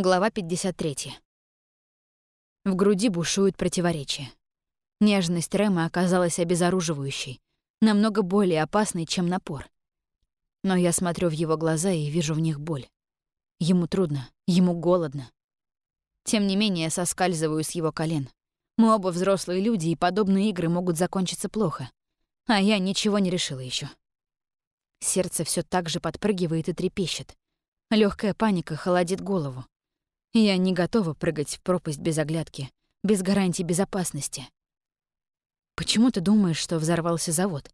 Глава 53. В груди бушует противоречие. Нежность Рэма оказалась обезоруживающей, намного более опасной, чем напор. Но я смотрю в его глаза и вижу в них боль. Ему трудно, ему голодно. Тем не менее, соскальзываю с его колен. Мы оба взрослые люди, и подобные игры могут закончиться плохо. А я ничего не решила еще. Сердце все так же подпрыгивает и трепещет. Легкая паника холодит голову. Я не готова прыгать в пропасть без оглядки, без гарантии безопасности. «Почему ты думаешь, что взорвался завод?»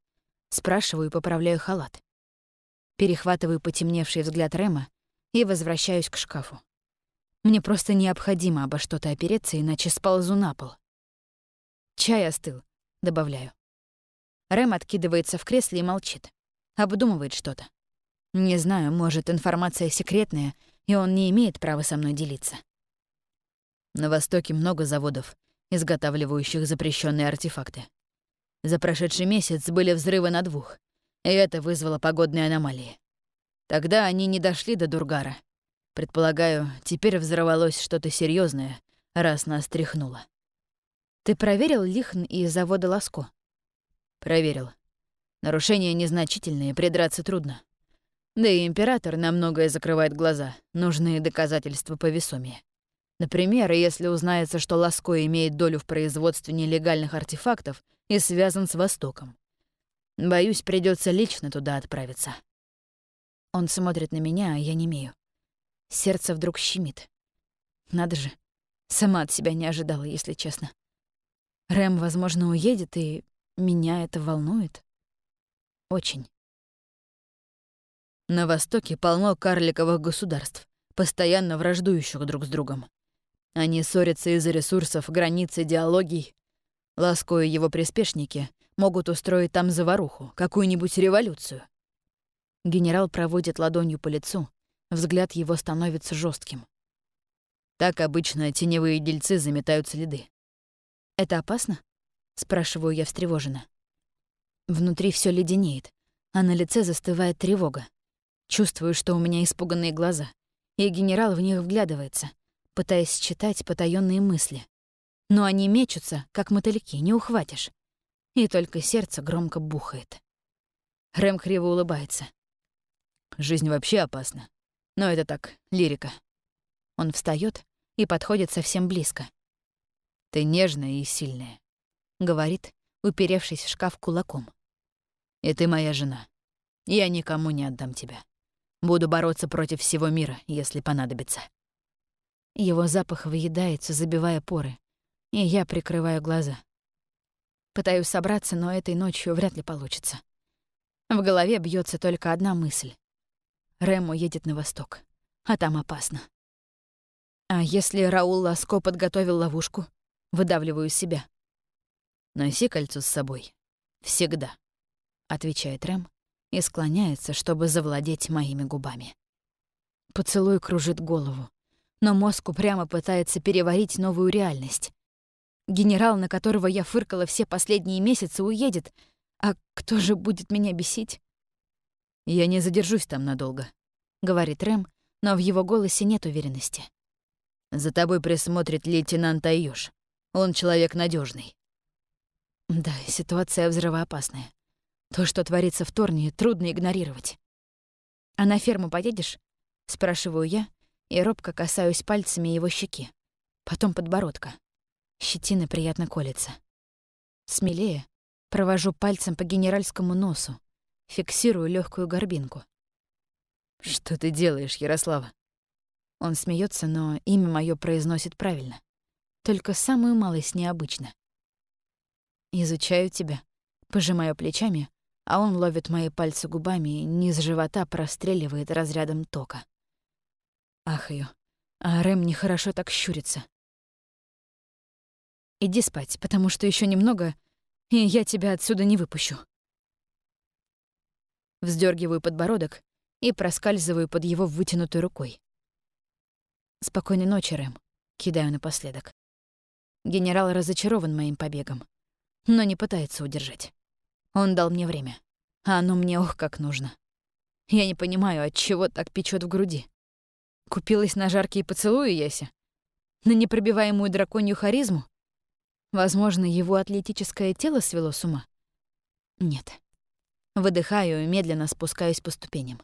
Спрашиваю и поправляю халат. Перехватываю потемневший взгляд Рема и возвращаюсь к шкафу. Мне просто необходимо обо что-то опереться, иначе сползу на пол. «Чай остыл», — добавляю. Рэм откидывается в кресле и молчит. Обдумывает что-то. Не знаю, может, информация секретная, и он не имеет права со мной делиться. На Востоке много заводов, изготавливающих запрещенные артефакты. За прошедший месяц были взрывы на двух, и это вызвало погодные аномалии. Тогда они не дошли до Дургара. Предполагаю, теперь взорвалось что-то серьезное, раз нас тряхнуло. Ты проверил Лихн и завода Ласко? Проверил. Нарушения незначительные, придраться трудно. Да и император на многое закрывает глаза. Нужны доказательства повесомее. Например, если узнается, что Ласко имеет долю в производстве нелегальных артефактов и связан с Востоком. Боюсь, придется лично туда отправиться. Он смотрит на меня, а я не имею. Сердце вдруг щемит. Надо же, сама от себя не ожидала, если честно. Рэм, возможно, уедет, и меня это волнует. Очень. На Востоке полно карликовых государств, постоянно враждующих друг с другом. Они ссорятся из-за ресурсов, границ, идеологий. Ласко и его приспешники могут устроить там заваруху, какую-нибудь революцию. Генерал проводит ладонью по лицу, взгляд его становится жестким. Так обычно теневые дельцы заметают следы. «Это опасно?» — спрашиваю я встревоженно. Внутри все леденеет, а на лице застывает тревога. Чувствую, что у меня испуганные глаза, и генерал в них вглядывается, пытаясь читать потаённые мысли. Но они мечутся, как мотыльки, не ухватишь. И только сердце громко бухает. Рэм криво улыбается. Жизнь вообще опасна. Но это так, лирика. Он встаёт и подходит совсем близко. Ты нежная и сильная, говорит, уперевшись в шкаф кулаком. И ты моя жена. Я никому не отдам тебя. Буду бороться против всего мира, если понадобится. Его запах выедается, забивая поры, и я прикрываю глаза. Пытаюсь собраться, но этой ночью вряд ли получится. В голове бьется только одна мысль. Рэм уедет на восток, а там опасно. А если Раул Ласко подготовил ловушку, выдавливаю себя. «Носи кольцо с собой. Всегда», — отвечает Рэм, и склоняется, чтобы завладеть моими губами. Поцелуй кружит голову, но мозг упрямо пытается переварить новую реальность. Генерал, на которого я фыркала все последние месяцы, уедет, а кто же будет меня бесить? «Я не задержусь там надолго», — говорит Рэм, но в его голосе нет уверенности. «За тобой присмотрит лейтенант Айюш. Он человек надежный. Да, ситуация взрывоопасная. То, что творится в Торне, трудно игнорировать. «А на ферму поедешь?» — спрашиваю я, и робко касаюсь пальцами его щеки. Потом подбородка. Щетина приятно колется. Смелее провожу пальцем по генеральскому носу, фиксирую легкую горбинку. «Что ты делаешь, Ярослава?» Он смеется, но имя мое произносит правильно. Только самую малость необычно. «Изучаю тебя», пожимаю плечами, а он ловит мои пальцы губами и низ живота простреливает разрядом тока. Ахаю, а Рэм нехорошо так щурится. Иди спать, потому что еще немного, и я тебя отсюда не выпущу. Вздергиваю подбородок и проскальзываю под его вытянутой рукой. Спокойной ночи, Рэм, кидаю напоследок. Генерал разочарован моим побегом, но не пытается удержать. Он дал мне время. А оно мне ох как нужно. Я не понимаю, от чего так печет в груди. Купилась на жаркие поцелуи Яся? На непробиваемую драконью харизму? Возможно, его атлетическое тело свело с ума? Нет. Выдыхаю и медленно спускаюсь по ступеням.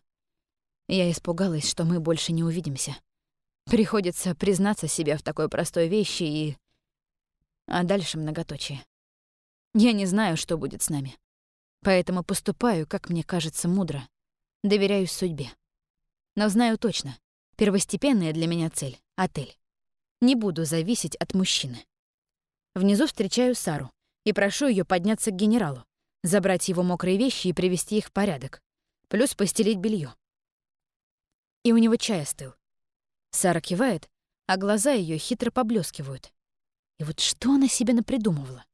Я испугалась, что мы больше не увидимся. Приходится признаться себе в такой простой вещи и... А дальше многоточие. Я не знаю, что будет с нами. Поэтому поступаю, как мне кажется, мудро. Доверяюсь судьбе. Но знаю точно, первостепенная для меня цель — отель. Не буду зависеть от мужчины. Внизу встречаю Сару и прошу ее подняться к генералу, забрать его мокрые вещи и привести их в порядок, плюс постелить белье. И у него чай остыл. Сара кивает, а глаза ее хитро поблескивают. И вот что она себе напридумывала?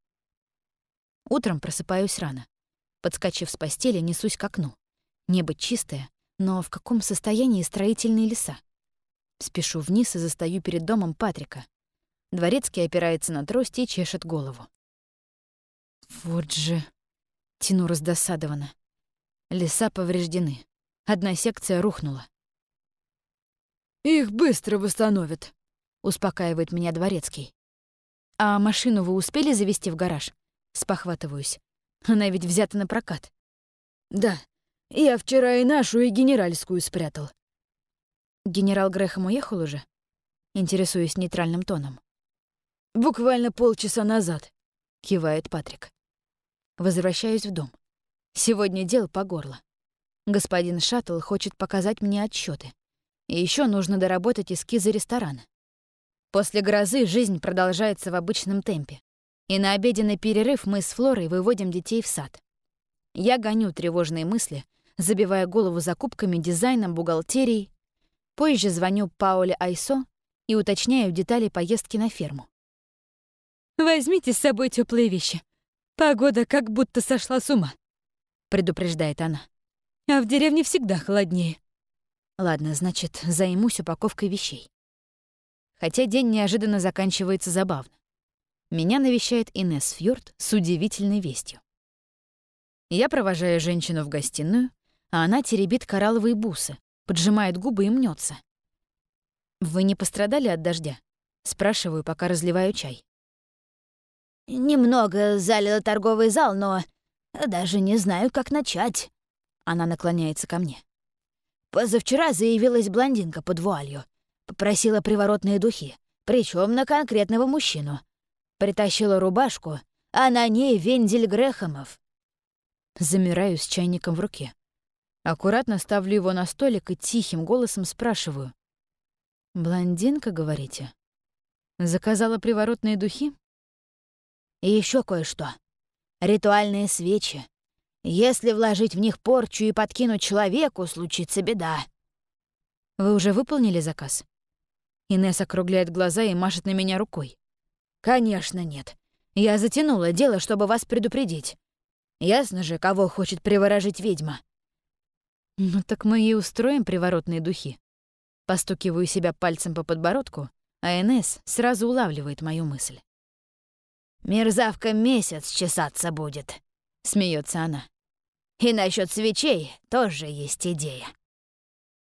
Утром просыпаюсь рано. Подскочив с постели, несусь к окну. Небо чистое, но в каком состоянии строительные леса? Спешу вниз и застаю перед домом Патрика. Дворецкий опирается на трость и чешет голову. Вот же... Тяну раздосадованно. Леса повреждены. Одна секция рухнула. «Их быстро восстановят», — успокаивает меня дворецкий. «А машину вы успели завести в гараж?» Спохватываюсь. Она ведь взята на прокат. Да, я вчера и нашу, и генеральскую спрятал. Генерал Грэхэм уехал уже? Интересуюсь нейтральным тоном. Буквально полчаса назад, кивает Патрик. Возвращаюсь в дом. Сегодня дел по горло. Господин Шаттл хочет показать мне отчеты. И еще нужно доработать эскизы ресторана. После грозы жизнь продолжается в обычном темпе и на обеденный перерыв мы с Флорой выводим детей в сад. Я гоню тревожные мысли, забивая голову закупками, дизайном, бухгалтерией. Позже звоню Пауле Айсо и уточняю детали поездки на ферму. «Возьмите с собой теплые вещи. Погода как будто сошла с ума», — предупреждает она. «А в деревне всегда холоднее». Ладно, значит, займусь упаковкой вещей. Хотя день неожиданно заканчивается забавно меня навещает Инесс Фьорд с удивительной вестью. Я провожаю женщину в гостиную, а она теребит коралловые бусы, поджимает губы и мнется. «Вы не пострадали от дождя?» — спрашиваю, пока разливаю чай. «Немного залило торговый зал, но даже не знаю, как начать». Она наклоняется ко мне. Позавчера заявилась блондинка под вуалью. Попросила приворотные духи, причем на конкретного мужчину. Притащила рубашку, а на ней вендель Грехомов. Замираю с чайником в руке. Аккуратно ставлю его на столик и тихим голосом спрашиваю. «Блондинка, говорите? Заказала приворотные духи?» «И еще кое-что. Ритуальные свечи. Если вложить в них порчу и подкинуть человеку, случится беда». «Вы уже выполнили заказ?» Инесса округляет глаза и машет на меня рукой. «Конечно нет. Я затянула дело, чтобы вас предупредить. Ясно же, кого хочет приворожить ведьма». «Ну так мы и устроим приворотные духи». Постукиваю себя пальцем по подбородку, а Энесс сразу улавливает мою мысль. «Мерзавка месяц чесаться будет», — смеется она. «И насчет свечей тоже есть идея».